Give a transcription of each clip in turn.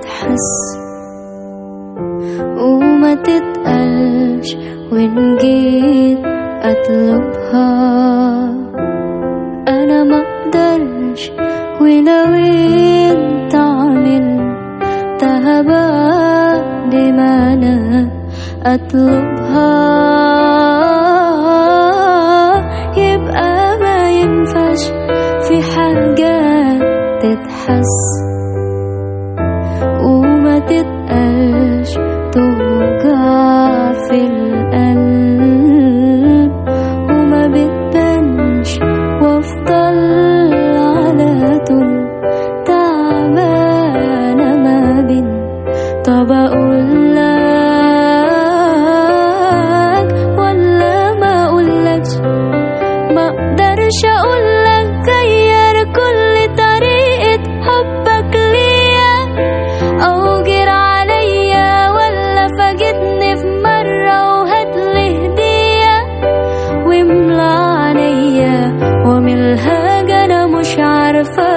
تتحس وما تتقلش وإن جيت أطلبها. أنا ما أقدرش ولو أنت عملتها بعد ما أنا أطلبها. يبقى ما ينفعش في حاجات تتحس. وما تتقلش وملها أنا مش عارفة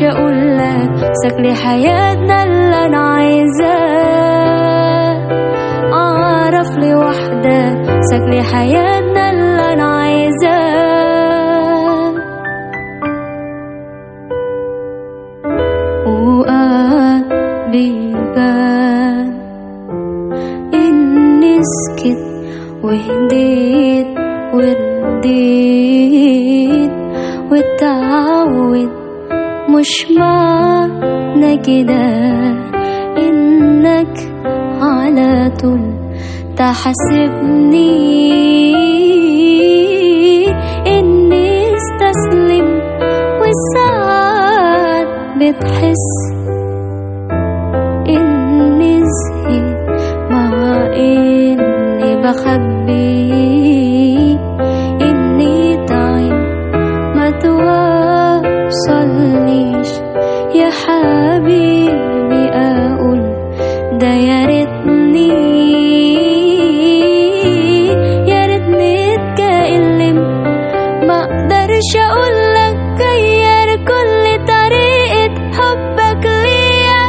أقدرش اقولك شكل حياتنا اللي أنا عايزاه. اعرف لي واحدة شكل حياتنا اللي أنا عايزاه. وقال بيبان إني سكت وهديت ورديت واتعود مش معنى كده إنك على طول تحاسبني إني استسلم وساعات بتحس إني زهقت مع إني بخبي. أقدرش اقولك غير كل طريقة حبك ليا.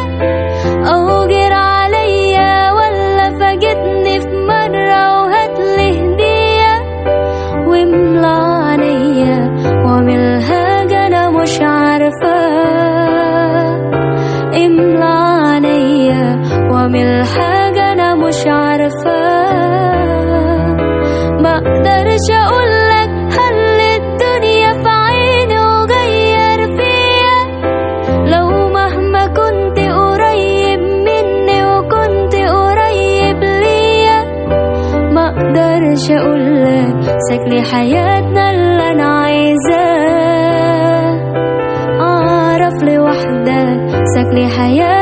أو جير عليا ولا فاجئتني في مرة وهاتلي هدية. واملى عينيا وملها أنا مش عارفة. املى عينيا وملها أنا مش عارفة. أقدرش اقولك شكل حياتنا اللي أنا عايزاه. أعرف لوحدك شكل حياتنا